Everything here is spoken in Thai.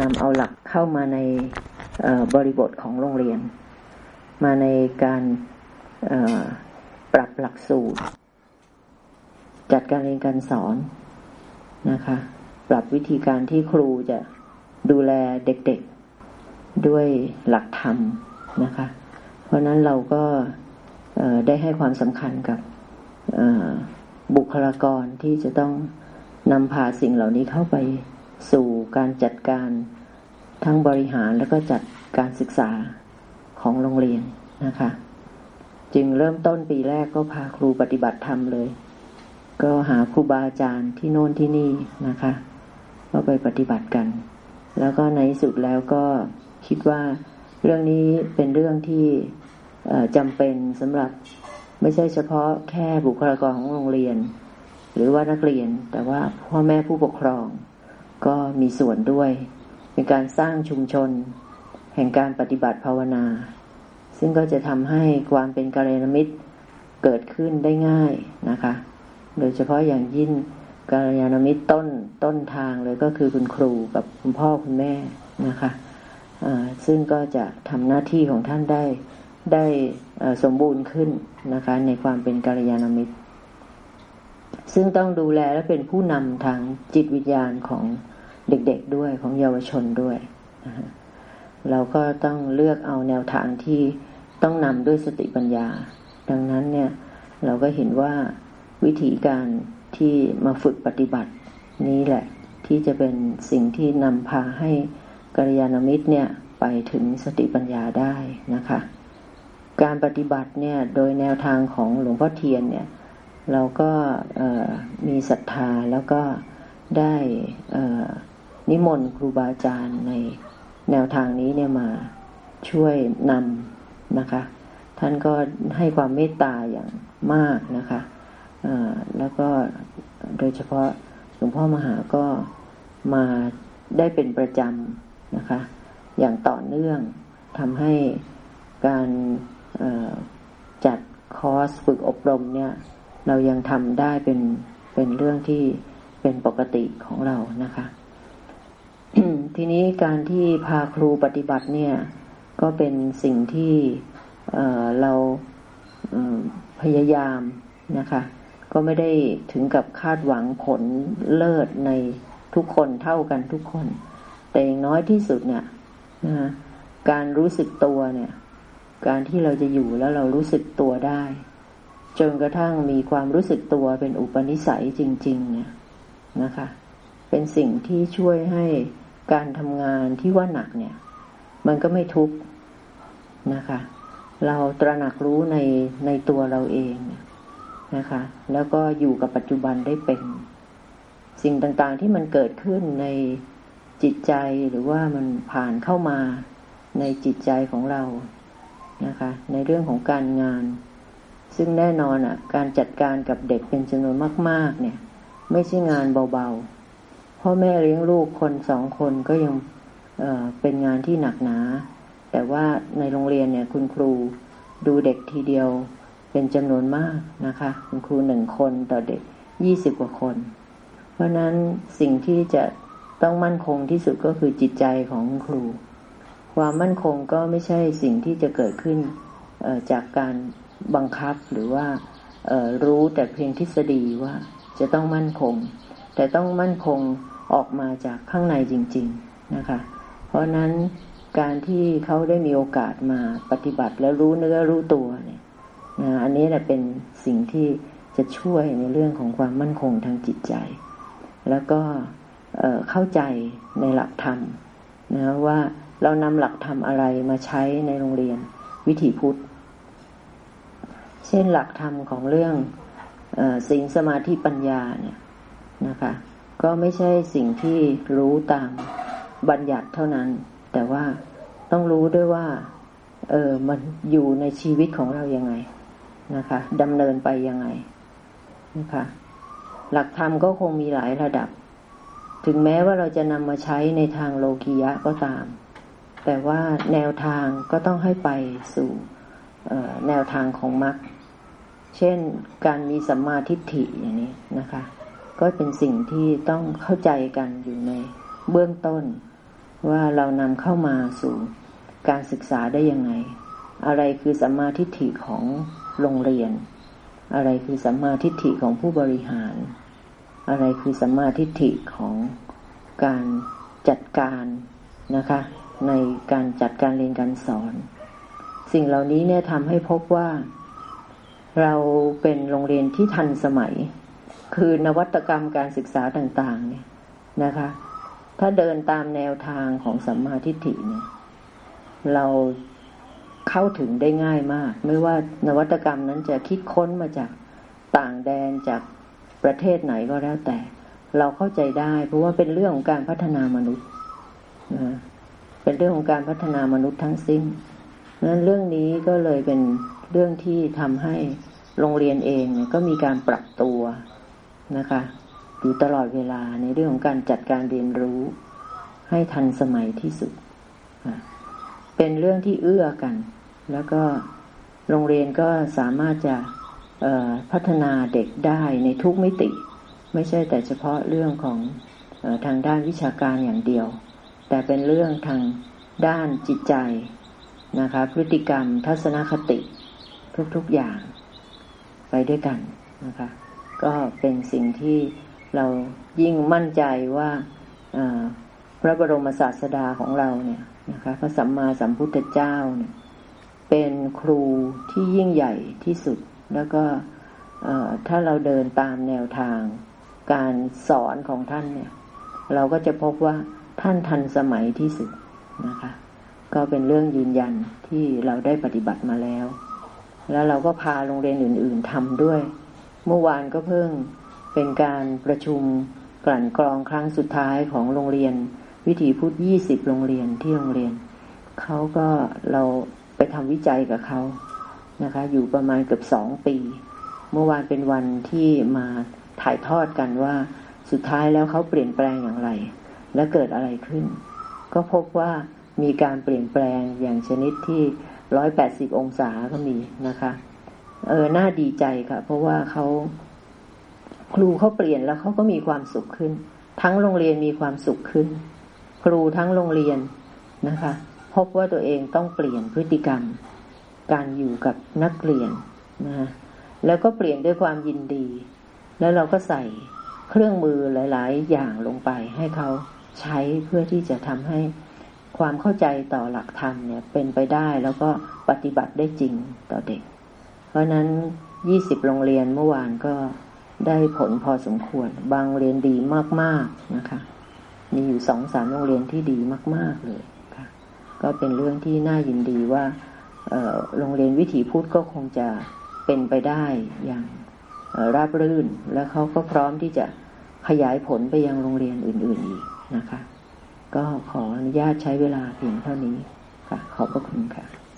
นำเอาหลักเข้ามาในบริบทของโรงเรียน มาในการปรับหลักสูตร จัดการเรียนการสอนนะคะ ปรับวิธีการที่ครูจะดูแลเด็กๆด้วยหลักธรรมนะคะ เพราะนั้นเราก็ได้ให้ความสำคัญกับบุคลากรที่จะต้องนำพาสิ่งเหล่านี้เข้าไป สู่การจัดการทั้งบริหารแล้วก็จัดการศึกษาของโรงเรียนนะคะ จึงเริ่มต้นปีแรกก็พาครูปฏิบัติธรรมเลย ก็หาครูบาอาจารย์ที่โน่นที่นี่นะคะ ก็ไปปฏิบัติกัน แล้วก็ในสุดแล้วก็คิดว่าเรื่องนี้เป็นเรื่องที่จำเป็นสำหรับไม่ใช่เฉพาะแค่บุคลากรของโรงเรียน หรือว่านักเรียนแต่ว่าพ่อแม่ผู้ปกครอง ก็มีส่วนด้วยเป็นการสร้างชุมชน แห่งการปฏิบัติภาวนา ซึ่งก็จะทำให้ความเป็นกาลยานมิตรเกิดขึ้นได้ง่ายนะคะ โดยเฉพาะอย่างยิ่งกาลยานมิตรต้นต้นทางเลยก็คือคุณครูกับคุณพ่อคุณแม่นะคะซึ่งก็จะทำหน้าที่ของท่านได้ได้สมบูรณ์ขึ้นนะคะในความเป็นกาลยานมิตร ซึ่งต้องดูแลและเป็นผู้นำทางจิตวิญญาณของ เด็กๆด้วยของเยาวชนด้วย เราก็ต้องเลือกเอาแนวทางที่ต้องนำด้วยสติปัญญา ดังนั้นเนี่ยเราก็เห็นว่าวิธีการที่มาฝึกปฏิบัตินี้แหละ ที่จะเป็นสิ่งที่นำพาให้กัลยาณมิตรเนี่ยไปถึงสติปัญญาได้นะคะ การปฏิบัติเนี่ยโดยแนวทางของหลวงพ่อเทียนเนี่ยเราก็มีศรัทธาแล้วก็ได้ นิมนต์ครูบาอาจารย์ในแนวทางนี้เนี่ยมาช่วยนำนะคะ ท่านก็ให้ความเมตตาอย่างมากนะคะแล้วก็โดยเฉพาะหลวงพ่อมหาก็มาได้เป็นประจำนะคะ อย่างต่อเนื่องทำให้การจัดคอร์สฝึกอบรมเนี่ย เรายังทำได้เป็นเป็นเรื่องที่เป็นปกติของเรานะคะ ทีนี้การที่พาครูปฏิบัติเนี่ย ก็เป็นสิ่งที่เเราพยายามนะคะ ก็ไม่ได้ถึงกับคาดหวังผลเลิศในทุกคนเท่ากันทุกคน แต่อย่างน้อยที่สุดเนี่ยนะการรู้สึกตัวเนี่ย การที่เราจะอยู่แล้วเรารู้สึกตัวได้ จนกระทั่งมีความรู้สึกตัวเป็นอุปนิสัยจริง ๆ เนี่ยนะคะ เป็นสิ่งที่ช่วยให้ การทำงานที่ว่าหนักเนี่ย มันก็ไม่ทุกข์นะคะ เราตระหนักรู้ในในตัวเราเองนะคะ แล้วก็อยู่กับปัจจุบันได้เป็น สิ่งต่างๆที่มันเกิดขึ้นในจิตใจหรือว่ามันผ่านเข้ามาในจิตใจของเรานะคะ ในเรื่องของการงาน ซึ่งแน่นอนอะ การจัดการกับเด็กเป็นจำนวนมาก ๆ เนี่ย ไม่ใช่งานเบาๆ พ่อแม่เลี้ยงลูกคนสองคนก็ยังเเป็นงานที่หนักหนา แต่ว่าในโรงเรียนเนี่ยคุณครูดูเด็กทีเดียวเป็นจำนวนมากนะคะ คุณครูหนึ่งคนต่อเด็กยี่สิบกว่าคน เพราะนั้นสิ่งที่จะต้องมั่นคงที่สุดก็คือจิตใจของครู ความมั่นคงก็ไม่ใช่สิ่งที่จะเกิดขึ้นจากการบังคับหรือว่ารู้แต่เพียงทฤษฎีว่าจะต้องมั่นคง แต่ต้องมั่นคงออกมาจากข้างในจริง ๆนะคะ เพราะนั้นการที่เขาได้มีโอกาสมาปฏิบัติแล้วรู้เนื้อรู้ตัวเนี่ยนะอันนี้แหละเป็นสิ่งที่จะช่วยในเรื่องของความมั่นคงทางจิตใจ แล้วก็เข้าใจในหลักธรรมนะว่าเรานำหลักธรรมอะไรมาใช้ในโรงเรียนวิถีพุทธ เช่นหลักธรรมของเรื่องสิ่งสมาธิปัญญาเนี่ย นะคะ ก็ไม่ใช่สิ่งที่รู้ตามบัญญัติเท่านั้น แต่ว่าต้องรู้ด้วยว่า เออมันอยู่ในชีวิตของเรายังไงนะคะดำเนินไปยังไงนะคะหลักธรรมก็คงมีหลายระดับ ถึงแม้ว่าเราจะนำมาใช้ในทางโลกียะก็ตาม แต่ว่าแนวทางก็ต้องให้ไปสู่แนวทางของมรรคเช่นการมีสัมมาทิฏฐิอย่างนี้นะคะ ก็เป็นสิ่งที่ต้องเข้าใจกันอยู่ในเบื้องต้น ว่าเรานำเข้ามาสู่การศึกษาได้ยังไง อะไรคือสัมมาทิฏฐิของโรงเรียน อะไรคือสัมมาทิฏฐิของผู้บริหาร อะไรคือสัมมาทิฏฐิของการจัดการนะคะ ในการจัดการเรียนการสอน สิ่งเหล่านี้เนี่ยทำให้พบว่า เราเป็นโรงเรียนที่ทันสมัย คือนวัตกรรมการศึกษาต่าง ๆ เนี่ยนะคะ ถ้าเดินตามแนวทางของสัมมาทิฏฐิเนี่ย เราเข้าถึงได้ง่ายมาก ไม่ว่านวัตกรรมนั้นจะคิดค้นมาจากต่างแดนจากประเทศไหนก็แล้วแต่ เราเข้าใจได้ เพราะว่าเป็นเรื่องของการพัฒนามนุษย์นะเป็นเรื่องของการพัฒนามนุษย์ทั้งสิ้นนั้นเรื่องนี้ก็เลยเป็นเรื่องที่ทำให้โรงเรียนเองเนี่ยก็มีการปรับตัว นะคะอยู่ตลอดเวลาในเรื่องของการจัดการเรียนรู้ให้ทันสมัยที่สุด เป็นเรื่องที่เอื้อกัน แล้วก็โรงเรียนก็สามารถจะพัฒนาเด็กได้ในทุกมิติ ไม่ใช่แต่เฉพาะเรื่องของอทางด้านวิชาการอย่างเดียว แต่เป็นเรื่องทางด้านจิตใจนะคะพฤติกรรมทัศนคติทุกๆอย่างไปด้วยกันนะคะ ก็เป็นสิ่งที่เรายิ่งมั่นใจว่าพระบรมศาสดาของเราเนี่ยนะคะพระสัมมาสัมพุทธเจ้าเนี่ยเป็นครูที่ยิ่งใหญ่ที่สุด แล้วก็ถ้าเราเดินตามแนวทาง การสอนของท่านเนี่ยเราก็จะพบว่าท่านทันสมัยที่สุดนะคะ ก็เป็นเรื่องยืนยันที่เราได้ปฏิบัติมาแล้ว แล้วเราก็พาโรงเรียนอื่น ๆทำด้วย เมื่อวานก็เพิ่งเป็นการประชุมกลั่นกรองครั้งสุดท้ายของโรงเรียน วิถีพุทธยี่สิบโรงเรียนที่โรงเรียน เขาก็เราไปทำวิจัยกับเขานะคะ อยู่ประมาณเกือบสองปี เมื่อวานเป็นวันที่มาถ่ายทอดกันว่าสุดท้ายแล้วเขาเปลี่ยนแปลงอย่างไร และเกิดอะไรขึ้น ก็พบว่ามีการเปลี่ยนแปลงอย่างชนิดที่ร้อยแปดสิบองศาก็มีนะคะ เออน่าดีใจค่ะ เพราะว่าเขาครูเขาเปลี่ยนแล้วเขาก็มีความสุขขึ้น ทั้งโรงเรียนมีความสุขขึ้น ครูทั้งโรงเรียนนะคะ พบว่าตัวเองต้องเปลี่ยนพฤติกรรม การอยู่กับนักเรียนนะะแล้วก็เปลี่ยนด้วยความยินดี แล้วเราก็ใส่เครื่องมือหลาย ๆ อย่างลงไปให้เขาใช้เพื่อที่จะทำให้ความเข้าใจต่อหลักธรรมเนี่ยเป็นไปได้แล้วก็ปฏิบัติได้จริงต่อเด็ก เพราะนั้นยี่สิบโรงเรียนเมื่อวานก็ได้ผลพอสมควร บางเรียนดีมากๆนะคะ มีอยู่สองสามโรงเรียนที่ดีมาก ๆเลยค่ะ ก็เป็นเรื่องที่น่ายินดีว่าโรงเรียนวิถีพุทธก็คงจะเป็นไปได้อย่างราบรื่น และเขาก็พร้อมที่จะขยายผลไปยังโรงเรียนอื่น ๆอีกนะคะ ก็ขออนุญาตใช้เวลาเพียงเท่านี้ค่ะ ขอบพระคุณค่ะ